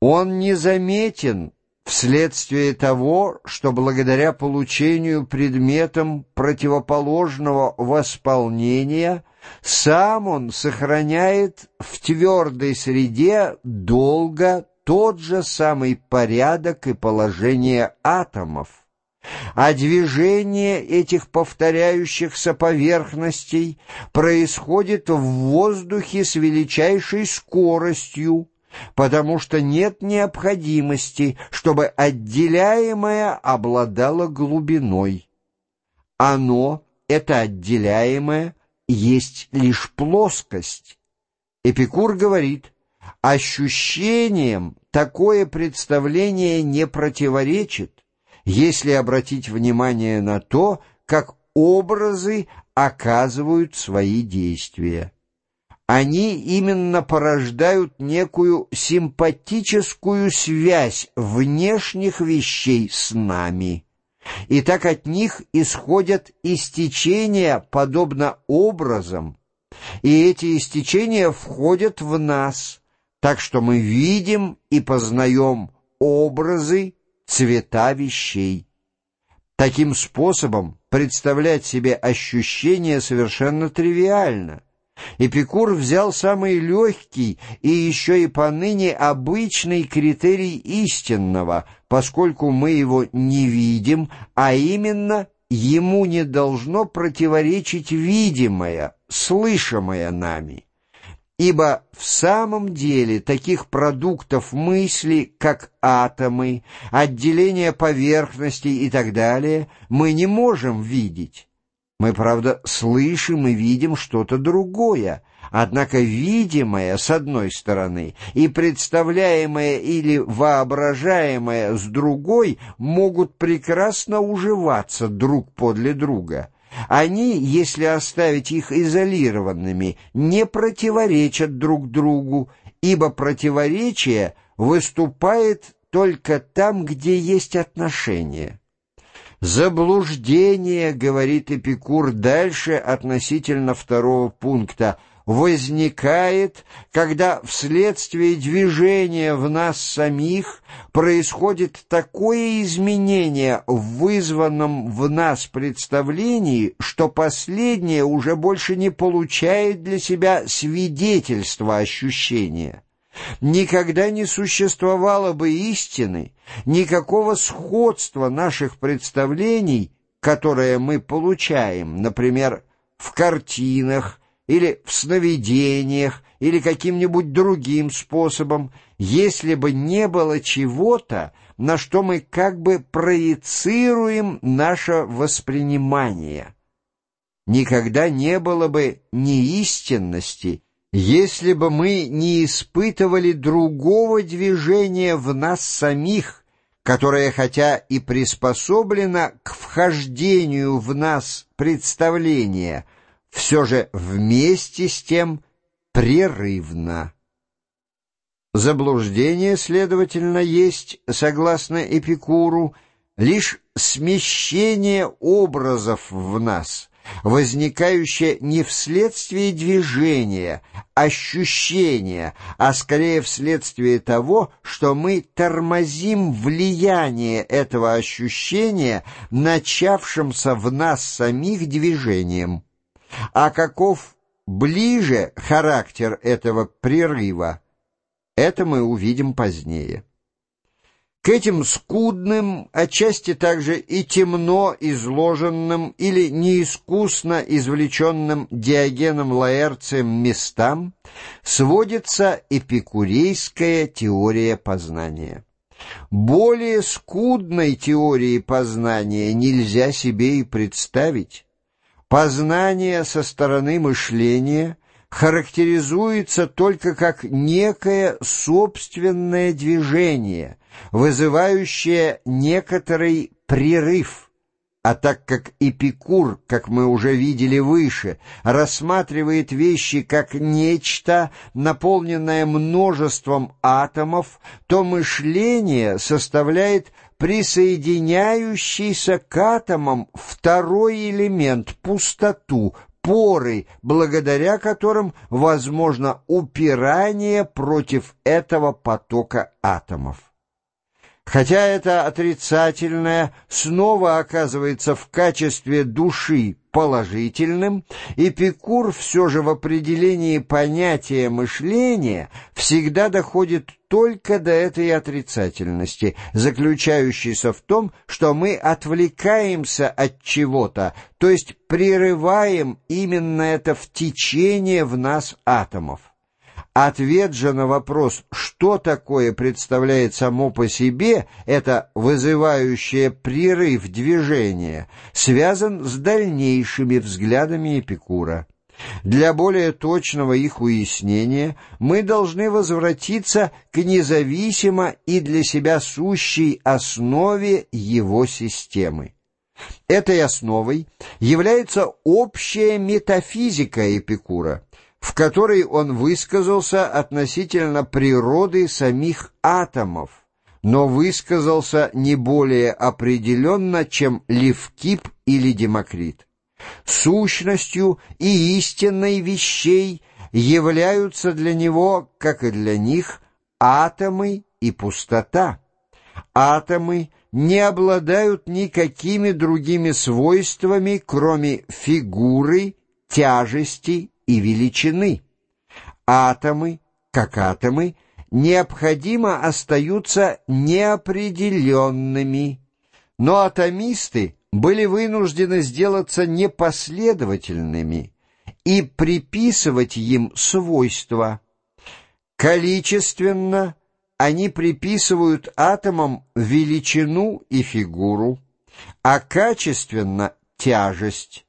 Он незаметен вследствие того, что благодаря получению предметом противоположного восполнения сам он сохраняет в твердой среде долго тот же самый порядок и положение атомов, а движение этих повторяющихся поверхностей происходит в воздухе с величайшей скоростью, потому что нет необходимости, чтобы отделяемое обладало глубиной. Оно, это отделяемое, есть лишь плоскость. Эпикур говорит, ощущением такое представление не противоречит, если обратить внимание на то, как образы оказывают свои действия. Они именно порождают некую симпатическую связь внешних вещей с нами. И так от них исходят истечения, подобно образам, и эти истечения входят в нас, так что мы видим и познаем образы, цвета вещей. Таким способом представлять себе ощущения совершенно тривиально — Эпикур взял самый легкий и еще и поныне обычный критерий истинного, поскольку мы его не видим, а именно ему не должно противоречить видимое, слышимое нами. Ибо в самом деле таких продуктов мысли, как атомы, отделение поверхностей и так далее, мы не можем видеть. Мы, правда, слышим и видим что-то другое, однако видимое с одной стороны и представляемое или воображаемое с другой могут прекрасно уживаться друг подле друга. Они, если оставить их изолированными, не противоречат друг другу, ибо противоречие выступает только там, где есть отношения. Заблуждение, говорит Эпикур дальше относительно второго пункта, возникает, когда вследствие движения в нас самих происходит такое изменение в вызванном в нас представлении, что последнее уже больше не получает для себя свидетельства ощущения. Никогда не существовало бы истины, никакого сходства наших представлений, которое мы получаем, например, в картинах или в сновидениях или каким-нибудь другим способом, если бы не было чего-то, на что мы как бы проецируем наше воспринимание. Никогда не было бы ни истинности, если бы мы не испытывали другого движения в нас самих, которое, хотя и приспособлено к вхождению в нас представления, все же вместе с тем прерывно. Заблуждение, следовательно, есть, согласно Эпикуру, лишь смещение образов в нас — возникающее не вследствие движения, ощущения, а скорее вследствие того, что мы тормозим влияние этого ощущения, начавшимся в нас самих движением. А каков ближе характер этого прерыва, это мы увидим позднее. К этим скудным, отчасти также и темно изложенным или неискусно извлеченным Диогеном Лаэрцием местам сводится эпикурейская теория познания. Более скудной теории познания нельзя себе и представить. Познание со стороны мышления характеризуется только как некое собственное движение – вызывающее некоторый прерыв. А так как Эпикур, как мы уже видели выше, рассматривает вещи как нечто, наполненное множеством атомов, то мышление составляет присоединяющийся к атомам второй элемент — пустоту, споры, благодаря которым возможно упирание против этого потока атомов. Хотя это отрицательное снова оказывается в качестве души положительным, Эпикур все же в определении понятия мышления всегда доходит только до этой отрицательности, заключающейся в том, что мы отвлекаемся от чего-то, то есть прерываем именно это в течение в нас атомов. Ответ же на вопрос, что такое представляет само по себе это вызывающее прерыв движения, связан с дальнейшими взглядами Эпикура. Для более точного их уяснения мы должны возвратиться к независимо и для себя сущей основе его системы. Этой основой является общая метафизика Эпикура – в которой он высказался относительно природы самих атомов, но высказался не более определенно, чем Левкип или Демокрит. Сущностью и истинной вещей являются для него, как и для них, атомы и пустота. Атомы не обладают никакими другими свойствами, кроме фигуры, тяжести и величины. Атомы, как атомы, необходимо остаются неопределенными, но атомисты были вынуждены сделаться непоследовательными и приписывать им свойства. Количественно они приписывают атомам величину и фигуру, а качественно — тяжесть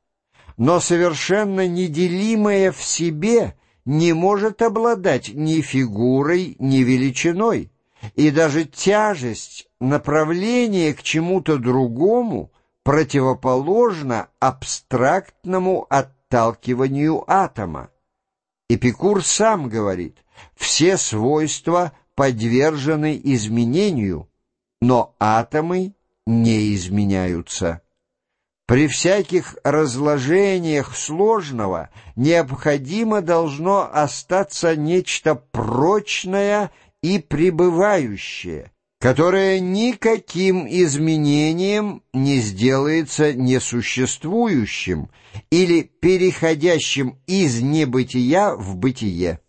но совершенно неделимое в себе не может обладать ни фигурой, ни величиной, и даже тяжесть, направление к чему-то другому противоположно абстрактному отталкиванию атома. Эпикур сам говорит, все свойства подвержены изменению, но атомы не изменяются. При всяких разложениях сложного необходимо должно остаться нечто прочное и пребывающее, которое никаким изменением не сделается несуществующим или переходящим из небытия в бытие.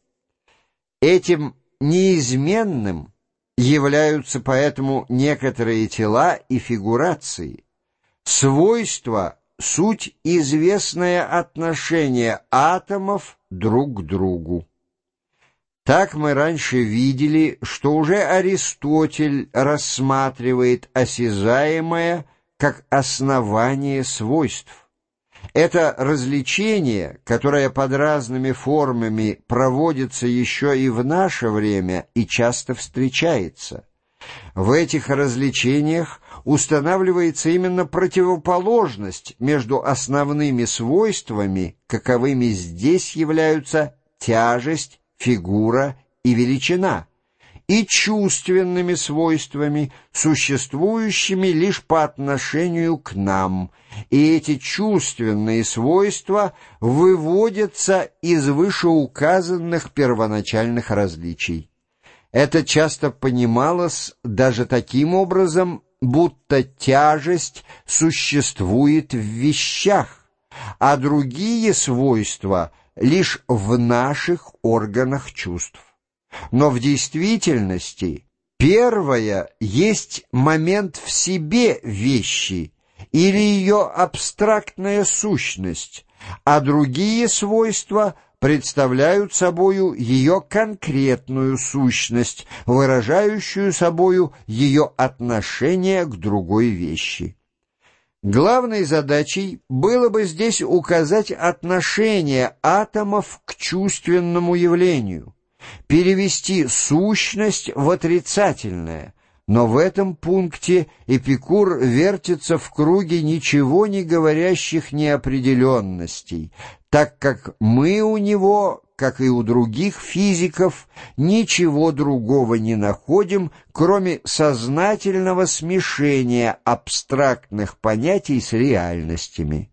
Этим неизменным являются поэтому некоторые тела и фигурации – Свойство — суть известное отношение атомов друг к другу. Так мы раньше видели, что уже Аристотель рассматривает осязаемое как основание свойств. Это развлечение, которое под разными формами проводится еще и в наше время и часто встречается. В этих развлечениях устанавливается именно противоположность между основными свойствами, каковыми здесь являются тяжесть, фигура и величина, и чувственными свойствами, существующими лишь по отношению к нам, и эти чувственные свойства выводятся из вышеуказанных первоначальных различий. Это часто понималось даже таким образом, будто тяжесть существует в вещах, а другие свойства лишь в наших органах чувств. Но в действительности первое есть момент в себе вещи или ее абстрактная сущность, а другие свойства — представляют собою ее конкретную сущность, выражающую собою ее отношение к другой вещи. Главной задачей было бы здесь указать отношение атомов к чувственному явлению, перевести сущность в отрицательное – но в этом пункте Эпикур вертится в круге ничего не говорящих неопределенностей, так как мы у него, как и у других физиков, ничего другого не находим, кроме сознательного смешения абстрактных понятий с реальностями.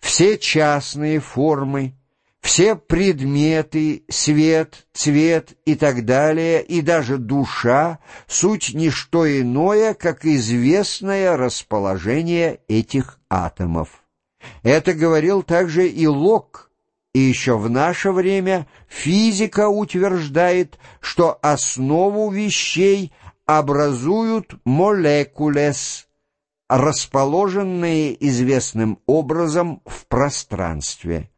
все частные формы, все предметы, свет, цвет и так далее, и даже душа — суть не что иное, как известное расположение этих атомов. Это говорил также и Локк, и еще в наше время физика утверждает, что основу вещей образуют молекулес, расположенные известным образом в пространстве.